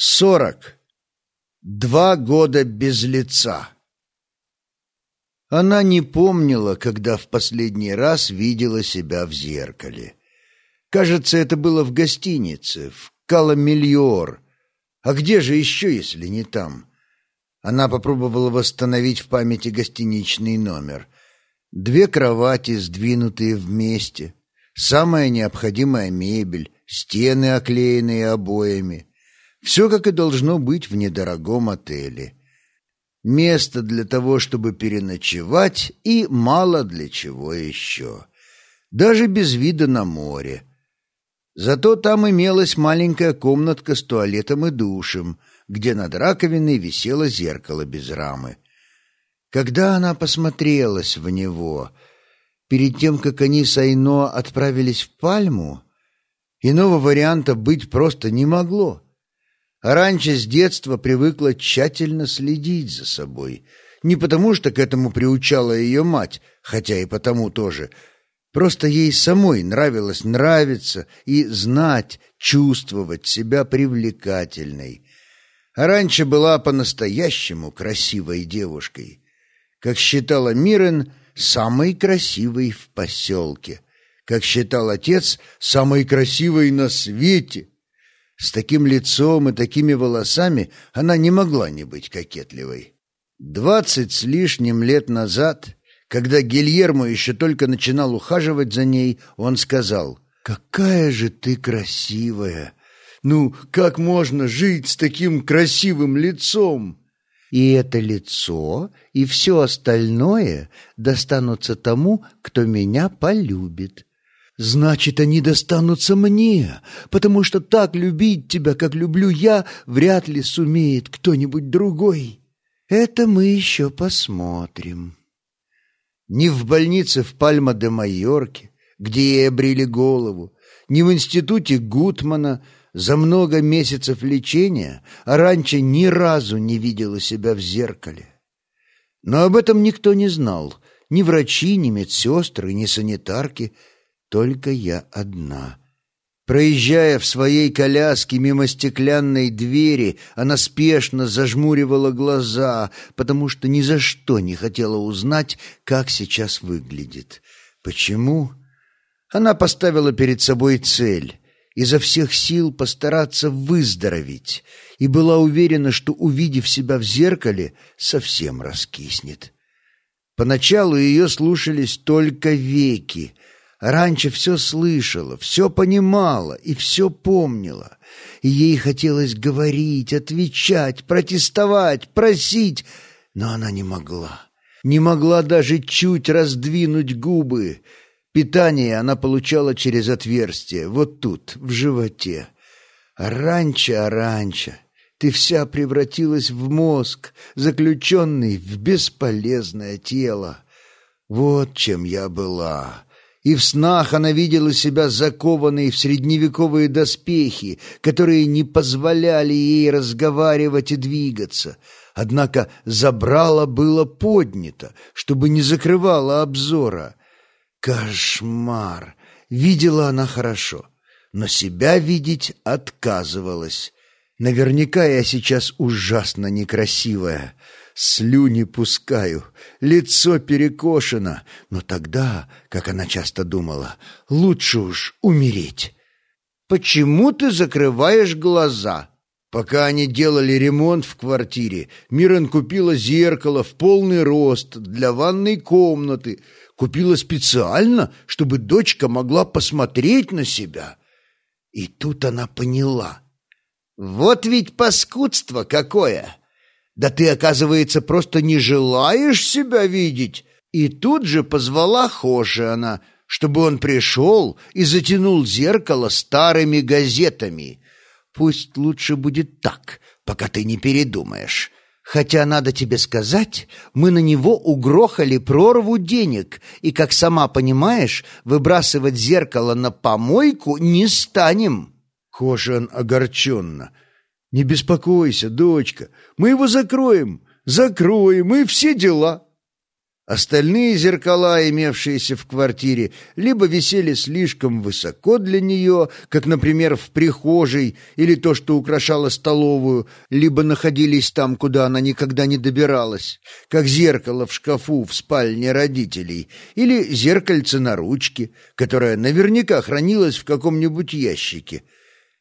Сорок. Два года без лица. Она не помнила, когда в последний раз видела себя в зеркале. Кажется, это было в гостинице, в Каламильор. А где же еще, если не там? Она попробовала восстановить в памяти гостиничный номер. Две кровати, сдвинутые вместе, самая необходимая мебель, стены, оклеенные обоями — все, как и должно быть в недорогом отеле. Место для того, чтобы переночевать, и мало для чего еще. Даже без вида на море. Зато там имелась маленькая комнатка с туалетом и душем, где над раковиной висело зеркало без рамы. Когда она посмотрелась в него, перед тем, как они с Айно отправились в Пальму, иного варианта быть просто не могло. Раньше с детства привыкла тщательно следить за собой. Не потому, что к этому приучала ее мать, хотя и потому тоже. Просто ей самой нравилось нравиться и знать, чувствовать себя привлекательной. А раньше была по-настоящему красивой девушкой. Как считала Мирен, самой красивой в поселке. Как считал отец, самой красивой на свете — с таким лицом и такими волосами она не могла не быть кокетливой. Двадцать с лишним лет назад, когда Гильермо еще только начинал ухаживать за ней, он сказал «Какая же ты красивая! Ну, как можно жить с таким красивым лицом?» И это лицо, и все остальное достанутся тому, кто меня полюбит. Значит, они достанутся мне, потому что так любить тебя, как люблю я, вряд ли сумеет кто-нибудь другой. Это мы еще посмотрим. Ни в больнице в Пальма-де-Майорке, где ей обрили голову, ни в институте Гутмана за много месяцев лечения а раньше ни разу не видела себя в зеркале. Но об этом никто не знал, ни врачи, ни медсестры, ни санитарки — только я одна. Проезжая в своей коляске мимо стеклянной двери, она спешно зажмуривала глаза, потому что ни за что не хотела узнать, как сейчас выглядит. Почему? Она поставила перед собой цель — изо всех сил постараться выздороветь, и была уверена, что, увидев себя в зеркале, совсем раскиснет. Поначалу ее слушались только веки — Раньше все слышала, все понимала и все помнила. И ей хотелось говорить, отвечать, протестовать, просить, но она не могла. Не могла даже чуть раздвинуть губы. Питание она получала через отверстие, вот тут, в животе. А раньше, а раньше, ты вся превратилась в мозг, заключенный в бесполезное тело. Вот чем я была и в снах она видела себя закованной в средневековые доспехи, которые не позволяли ей разговаривать и двигаться. Однако забрало было поднято, чтобы не закрывало обзора. Кошмар! Видела она хорошо, но себя видеть отказывалась. Наверняка я сейчас ужасно некрасивая. Слюни пускаю, лицо перекошено, но тогда, как она часто думала, лучше уж умереть. «Почему ты закрываешь глаза?» Пока они делали ремонт в квартире, Мирон купила зеркало в полный рост для ванной комнаты. Купила специально, чтобы дочка могла посмотреть на себя. И тут она поняла. «Вот ведь паскудство какое!» Да ты, оказывается, просто не желаешь себя видеть. И тут же позвала Хошиана, чтобы он пришел и затянул зеркало старыми газетами. Пусть лучше будет так, пока ты не передумаешь. Хотя, надо тебе сказать, мы на него угрохали прорву денег, и, как сама понимаешь, выбрасывать зеркало на помойку не станем». Хошиан огорченно – «Не беспокойся, дочка, мы его закроем, закроем и все дела». Остальные зеркала, имевшиеся в квартире, либо висели слишком высоко для нее, как, например, в прихожей или то, что украшало столовую, либо находились там, куда она никогда не добиралась, как зеркало в шкафу в спальне родителей, или зеркальце на ручке, которое наверняка хранилось в каком-нибудь ящике.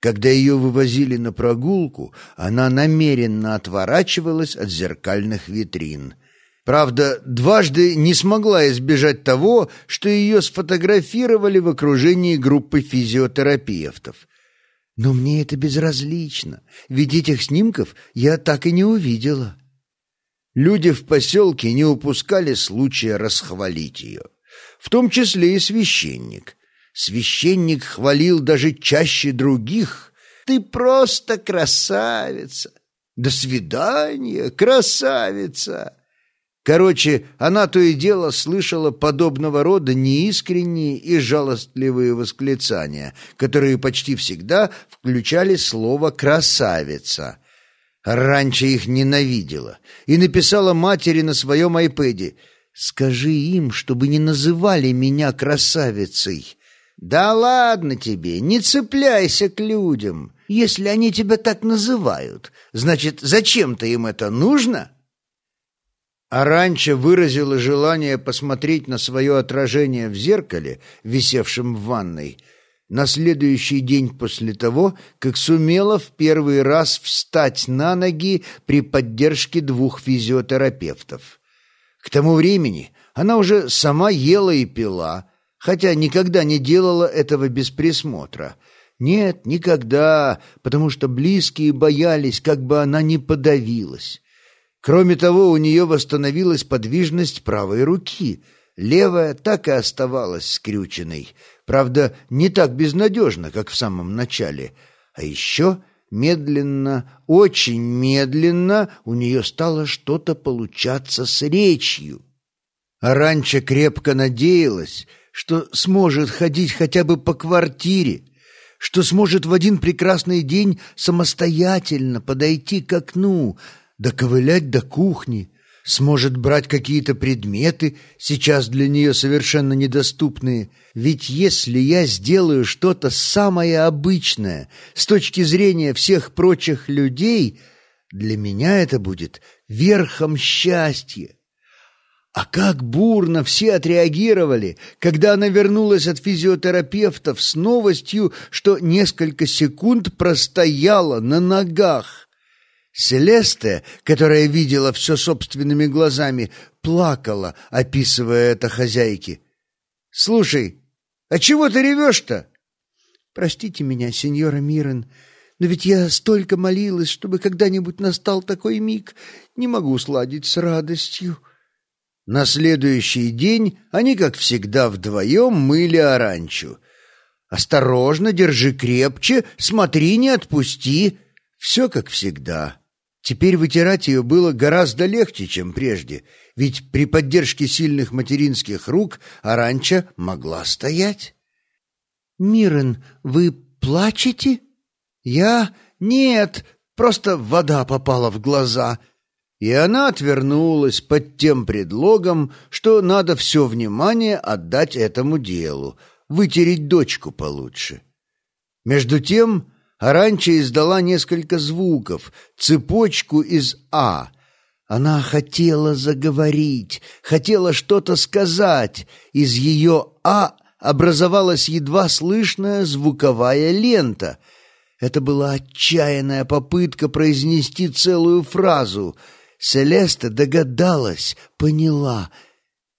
Когда ее вывозили на прогулку, она намеренно отворачивалась от зеркальных витрин — Правда, дважды не смогла избежать того, что ее сфотографировали в окружении группы физиотерапевтов. Но мне это безразлично, ведь этих снимков я так и не увидела. Люди в поселке не упускали случая расхвалить ее, в том числе и священник. Священник хвалил даже чаще других. «Ты просто красавица!» «До свидания, красавица!» Короче, она то и дело слышала подобного рода неискренние и жалостливые восклицания, которые почти всегда включали слово «красавица». Раньше их ненавидела и написала матери на своем айпэде «Скажи им, чтобы не называли меня красавицей». «Да ладно тебе, не цепляйся к людям. Если они тебя так называют, значит, зачем-то им это нужно?» Аранча выразила желание посмотреть на свое отражение в зеркале, висевшем в ванной, на следующий день после того, как сумела в первый раз встать на ноги при поддержке двух физиотерапевтов. К тому времени она уже сама ела и пила, хотя никогда не делала этого без присмотра. Нет, никогда, потому что близкие боялись, как бы она не подавилась. Кроме того, у нее восстановилась подвижность правой руки. Левая так и оставалась скрюченной. Правда, не так безнадежно, как в самом начале. А еще медленно, очень медленно у нее стало что-то получаться с речью. А раньше крепко надеялась, что сможет ходить хотя бы по квартире, что сможет в один прекрасный день самостоятельно подойти к окну, доковылять до кухни, сможет брать какие-то предметы, сейчас для нее совершенно недоступные. Ведь если я сделаю что-то самое обычное с точки зрения всех прочих людей, для меня это будет верхом счастья. А как бурно все отреагировали, когда она вернулась от физиотерапевтов с новостью, что несколько секунд простояла на ногах. Селеста, которая видела все собственными глазами, плакала, описывая это хозяйке. «Слушай, а чего ты ревешь-то?» «Простите меня, сеньора Мирен, но ведь я столько молилась, чтобы когда-нибудь настал такой миг. Не могу сладить с радостью». На следующий день они, как всегда, вдвоем мыли оранчу. «Осторожно, держи крепче, смотри, не отпусти». Все как всегда. Теперь вытирать ее было гораздо легче, чем прежде, ведь при поддержке сильных материнских рук Аранча могла стоять. «Мирен, вы плачете?» «Я? Нет, просто вода попала в глаза». И она отвернулась под тем предлогом, что надо все внимание отдать этому делу, вытереть дочку получше. Между тем Аранча издала несколько звуков, цепочку из «А». Она хотела заговорить, хотела что-то сказать. Из ее «А» образовалась едва слышная звуковая лента. Это была отчаянная попытка произнести целую фразу. Селеста догадалась, поняла.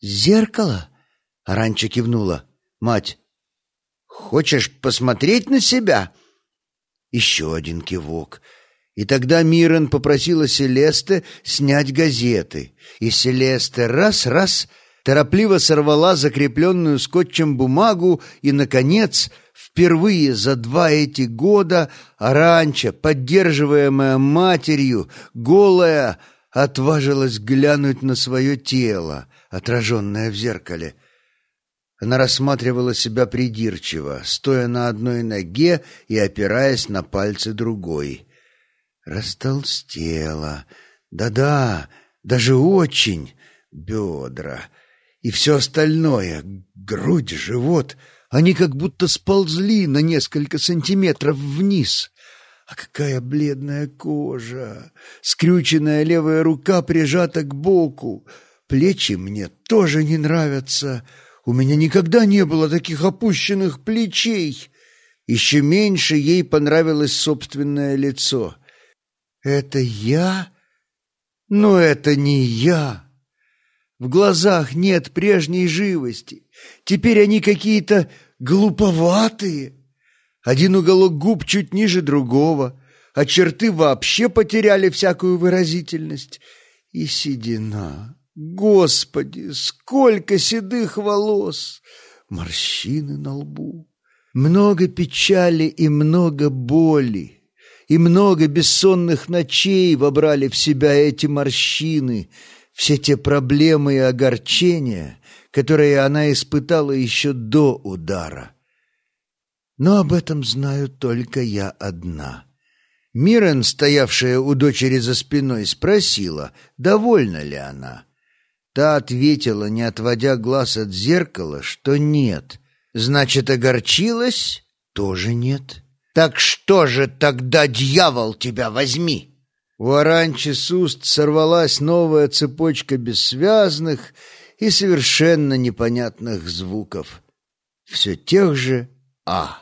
«Зеркало?» — Аранча кивнула. «Мать, хочешь посмотреть на себя?» Еще один кивок. И тогда Мирон попросила Селесте снять газеты. И Селеста раз-раз торопливо сорвала закрепленную скотчем бумагу и, наконец, впервые за два эти года Аранча, поддерживаемая матерью, голая, отважилась глянуть на свое тело, отраженное в зеркале. Она рассматривала себя придирчиво, стоя на одной ноге и опираясь на пальцы другой. Растолстела. Да-да, даже очень. бедра и все остальное, грудь, живот, они как будто сползли на несколько сантиметров вниз. А какая бледная кожа! Скрюченная левая рука прижата к боку. Плечи мне тоже не нравятся. У меня никогда не было таких опущенных плечей. Еще меньше ей понравилось собственное лицо. «Это я? Но это не я!» В глазах нет прежней живости. Теперь они какие-то глуповатые. Один уголок губ чуть ниже другого, а черты вообще потеряли всякую выразительность. И седина. Господи, сколько седых волос! Морщины на лбу. Много печали и много боли. И много бессонных ночей вобрали в себя эти морщины — все те проблемы и огорчения, которые она испытала еще до удара. Но об этом знаю только я одна. Мирен, стоявшая у дочери за спиной, спросила, довольна ли она. Та ответила, не отводя глаз от зеркала, что нет. Значит, огорчилась? Тоже нет. Так что же тогда, дьявол, тебя возьми? У Аранчи с сорвалась новая цепочка бессвязных и совершенно непонятных звуков. Все тех же «а».